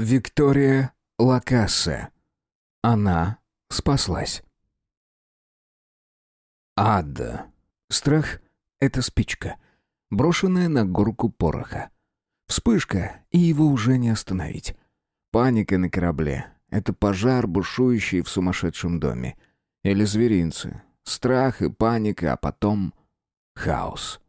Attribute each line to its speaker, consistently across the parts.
Speaker 1: Виктория Лакассе. Она спаслась. Ад. Страх — это спичка, брошенная на горку пороха. Вспышка, и его уже не остановить. Паника на корабле — это пожар, бушующий в сумасшедшем доме. Или зверинцы. Страх и паника, а потом хаос.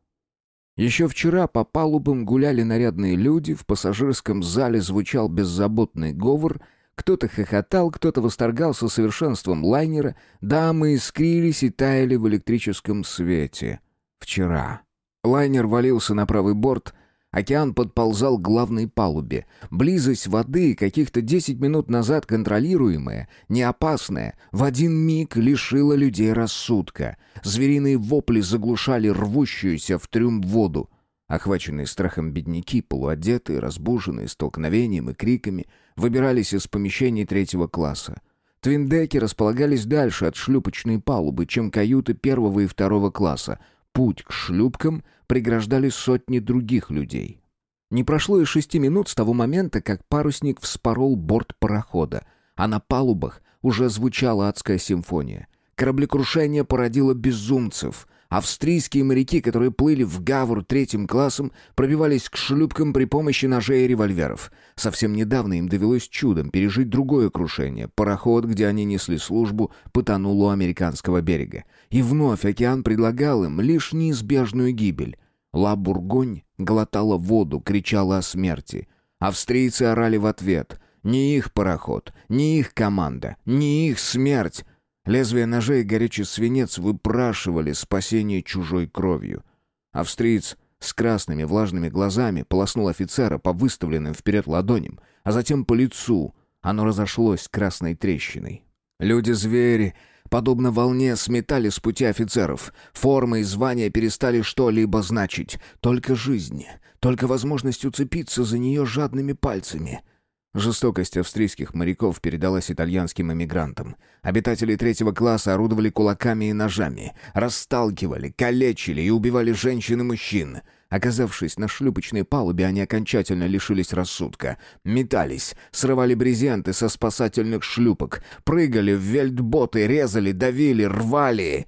Speaker 1: Еще вчера по палубам гуляли нарядные люди, в пассажирском зале звучал беззаботный говор, кто-то хохотал, кто-то восторгался совершенством лайнера, дамы искрились и таяли в электрическом свете. Вчера. Лайнер валился на правый борт, Океан подползал к главной палубе. Близость воды, каких-то десять минут назад контролируемая, неопасная, в один миг лишила людей рассудка. Звериные вопли заглушали рвущуюся в трюм воду. Охваченные страхом бедняки, полуодетые, разбуженные столкновением и криками, выбирались из помещений третьего класса. Твиндеки располагались дальше от шлюпочной палубы, чем каюты первого и второго класса. Путь к шлюпкам преграждали сотни других людей. Не прошло и шести минут с того момента, как парусник вспорол борт парохода, а на палубах уже звучала адская симфония. Кораблекрушение породило безумцев. Австрийские моряки, которые плыли в Гавр третьим классом, пробивались к шлюпкам при помощи ножей и револьверов. Совсем недавно им довелось чудом пережить другое крушение. Пароход, где они несли службу, потонул у американского берега. И вновь океан предлагал им лишь неизбежную гибель. Ла Бургонь глотала воду, кричала о смерти. Австрийцы орали в ответ. Не их пароход, не их команда, не их смерть. Лезвия ножей и горячий свинец выпрашивали спасение чужой кровью. Австриец с красными влажными глазами полоснул офицера по выставленным вперед ладоням, а затем по лицу. Оно разошлось красной трещиной. Люди-звери, подобно волне, сметали с пути офицеров. Формы и звания перестали что-либо значить. Только жизнь, только возможность уцепиться за нее жадными пальцами — Жестокость австрийских моряков передалась итальянским эмигрантам. Обитатели третьего класса орудовали кулаками и ножами, расталкивали, калечили и убивали женщин и мужчин. Оказавшись на шлюпочной палубе, они окончательно лишились рассудка. Метались, срывали брезенты со спасательных шлюпок, прыгали в вельтботы, резали, давили, рвали.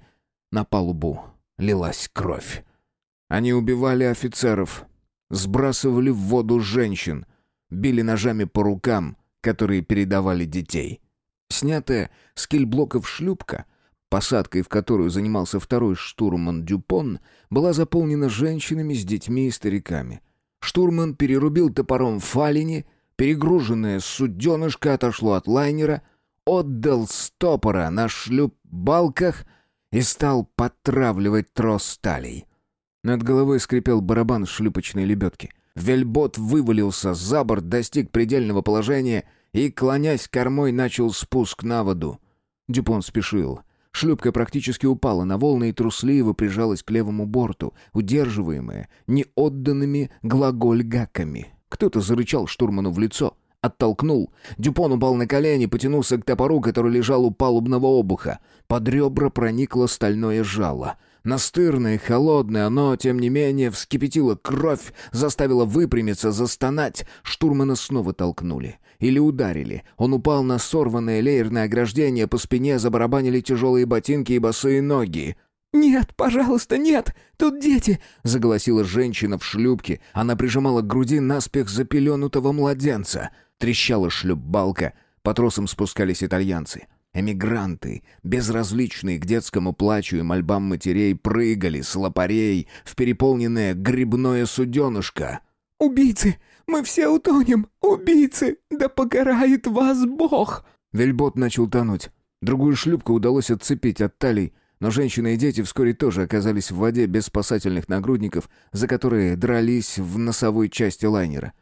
Speaker 1: На палубу лилась кровь. Они убивали офицеров, сбрасывали в воду женщин — били ножами по рукам, которые передавали детей. Снятая с кильблоков шлюпка, посадкой в которую занимался второй штурман Дюпон, была заполнена женщинами с детьми и стариками. Штурман перерубил топором фалини, перегруженное суденышко отошло от лайнера, отдал стопора на шлюп-балках и стал подтравливать трос сталей. Над головой скрипел барабан шлюпочной лебедки — Вельбот вывалился за борт, достиг предельного положения и, клонясь кормой, начал спуск на воду. Дюпон спешил. Шлюпка практически упала на волны и трусливо прижалась к левому борту, удерживаемая неотданными глагольгаками. Кто-то зарычал штурману в лицо, оттолкнул. Дюпон упал на колени, потянулся к топору, который лежал у палубного обуха. Под ребра проникло стальное жало — Настырное, холодное, но, тем не менее, вскипятило кровь, заставило выпрямиться, застонать. Штурмана снова толкнули. Или ударили. Он упал на сорванное леерное ограждение, по спине забарабанили тяжелые ботинки и босые ноги.
Speaker 2: «Нет, пожалуйста, нет! Тут дети!»
Speaker 1: — заголосила женщина в шлюпке. Она прижимала к груди наспех запеленутого младенца. Трещала шлюп-балка. По тросам спускались итальянцы. Эмигранты, безразличные к детскому плачу и мольбам матерей, прыгали с лопарей в переполненное грибное суденышко.
Speaker 2: «Убийцы! Мы все утонем! Убийцы! Да покарает вас Бог!»
Speaker 1: Вельбот начал тонуть. Другую шлюпку удалось отцепить от талий, но женщины и дети вскоре тоже оказались в воде без спасательных нагрудников, за которые дрались в носовой части лайнера.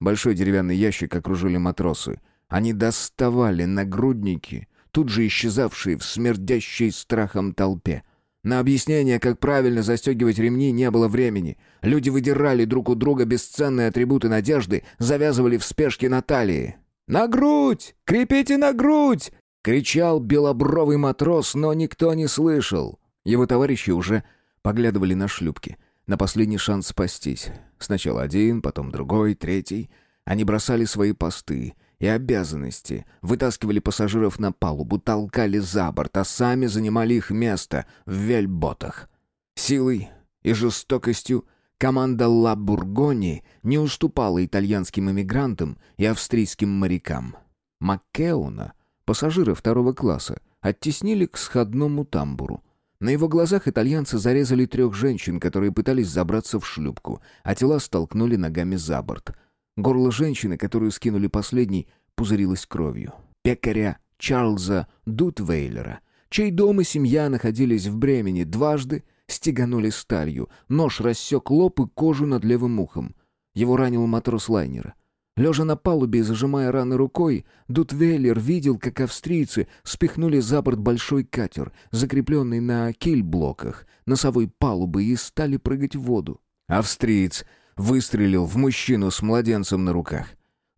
Speaker 1: Большой деревянный ящик окружили матросы. Они доставали нагрудники — тут же исчезавшие в смердящей страхом толпе. На объяснение, как правильно застегивать ремни, не было времени. Люди выдирали друг у друга бесценные атрибуты надежды, завязывали в спешке на талии. «На грудь! Крепите на грудь!» — кричал белобровый матрос, но никто не слышал. Его товарищи уже поглядывали на шлюпки, на последний шанс спастись. Сначала один, потом другой, третий. Они бросали свои посты, и обязанности, вытаскивали пассажиров на палубу, толкали за борт, а сами занимали их место в вельботах. Силой и жестокостью команда «Ла Бургони» не уступала итальянским эмигрантам и австрийским морякам. Маккеуна, пассажира второго класса, оттеснили к сходному тамбуру. На его глазах итальянцы зарезали трех женщин, которые пытались забраться в шлюпку, а тела столкнули ногами за борт. Горло женщины, которую скинули последней, пузырилось кровью. Пекаря Чарльза Дутвейлера, чей дом и семья находились в Бремени, дважды стеганули сталью. Нож рассек лоб и кожу над левым ухом. Его ранил матрос лайнера. Лежа на палубе и зажимая раны рукой, Дутвейлер видел, как австрийцы спихнули за борт большой катер, закрепленный на кильблоках носовой палубы, и стали прыгать в воду. Австриец выстрелил в мужчину с младенцем на руках.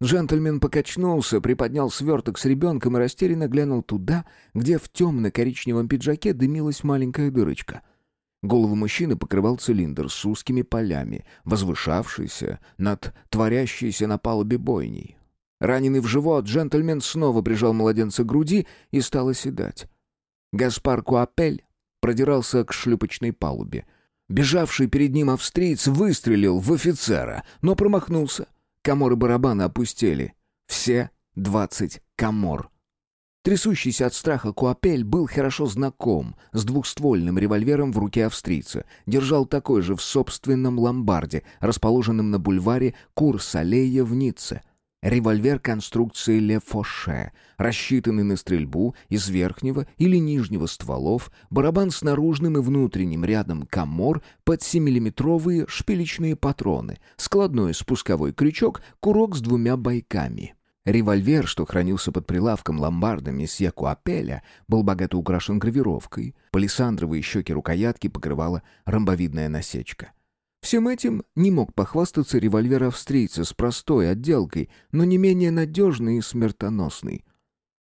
Speaker 1: Джентльмен покачнулся, приподнял сверток с ребенком и растерянно глянул туда, где в темно-коричневом пиджаке дымилась маленькая дырочка — Голову мужчины покрывал цилиндр с узкими полями, возвышавшийся над творящейся на палубе бойней. Раненый в живот, джентльмен снова прижал младенца к груди и стал оседать. Гаспар Куапель продирался к шлюпочной палубе. Бежавший перед ним австриец выстрелил в офицера, но промахнулся. Коморы барабана опустели. Все двадцать комор. Трясущийся от страха Куапель был хорошо знаком с двухствольным револьвером в руке австрийца. Держал такой же в собственном ломбарде, расположенном на бульваре Курс-Аллея в Ницце. Револьвер конструкции Ле Фоше, рассчитанный на стрельбу из верхнего или нижнего стволов, барабан с наружным и внутренним рядом комор под 7-миллиметровые шпилечные патроны, складной спусковой крючок, курок с двумя бойками. Револьвер, что хранился под прилавком ломбарда месье Куапеля, был богато украшен гравировкой. Палисандровые щеки рукоятки покрывала ромбовидная насечка. Всем этим не мог похвастаться револьвер австрийца с простой отделкой, но не менее надежный и смертоносный.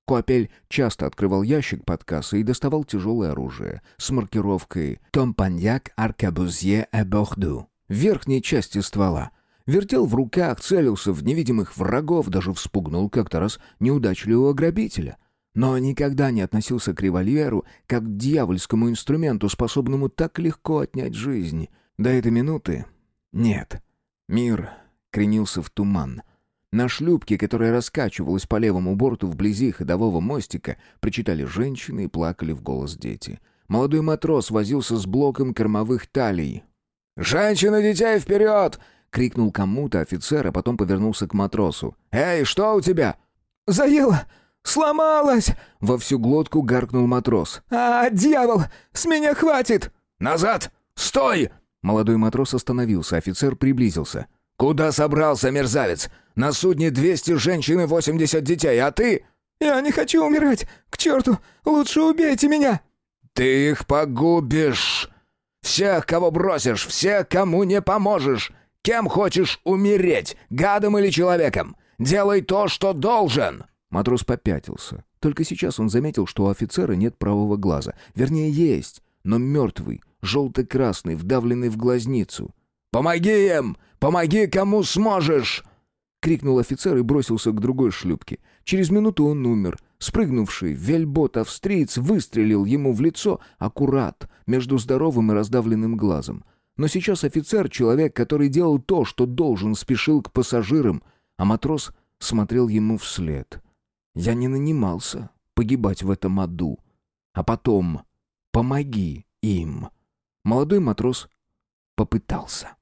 Speaker 1: Куапель часто открывал ящик под кассой и доставал тяжелое оружие с маркировкой «Томпаньяк Аркабузье э Борду» в верхней части ствола — Вертел в руках, целился в невидимых врагов, даже вспугнул как-то раз неудачливого грабителя. Но никогда не относился к револьверу как к дьявольскому инструменту, способному так легко отнять жизнь. До этой минуты нет. Мир кренился в туман. На шлюпке, которая раскачивалась по левому борту вблизи ходового мостика, причитали женщины и плакали в голос дети. Молодой матрос возился с блоком кормовых талий. «Женщины, детей вперед!» крикнул кому-то офицер, а потом повернулся к матросу. «Эй, что у тебя?»
Speaker 2: «Заело! Сломалось!»
Speaker 1: — во всю глотку гаркнул матрос.
Speaker 2: «А, дьявол! С меня хватит!»
Speaker 1: «Назад! Стой!» Молодой матрос остановился, офицер приблизился. «Куда собрался, мерзавец? На судне 200 женщин и 80 детей, а ты...»
Speaker 2: «Я не хочу умирать! К черту! Лучше убейте меня!»
Speaker 1: «Ты их погубишь! Всех, кого бросишь, всех, кому не поможешь! Кем хочешь умереть, гадом или человеком? Делай то, что должен!» Матрос попятился. Только сейчас он заметил, что у офицера нет правого глаза. Вернее, есть, но мертвый, желто-красный, вдавленный в глазницу. «Помоги им! Помоги, кому сможешь!» Крикнул офицер и бросился к другой шлюпке. Через минуту он умер. Спрыгнувший вельбот австриец выстрелил ему в лицо аккурат между здоровым и раздавленным глазом. Но сейчас офицер — человек, который делал то, что должен, спешил к пассажирам, а матрос смотрел ему вслед. Я не нанимался погибать в этом аду. А потом помоги им. Молодой матрос попытался.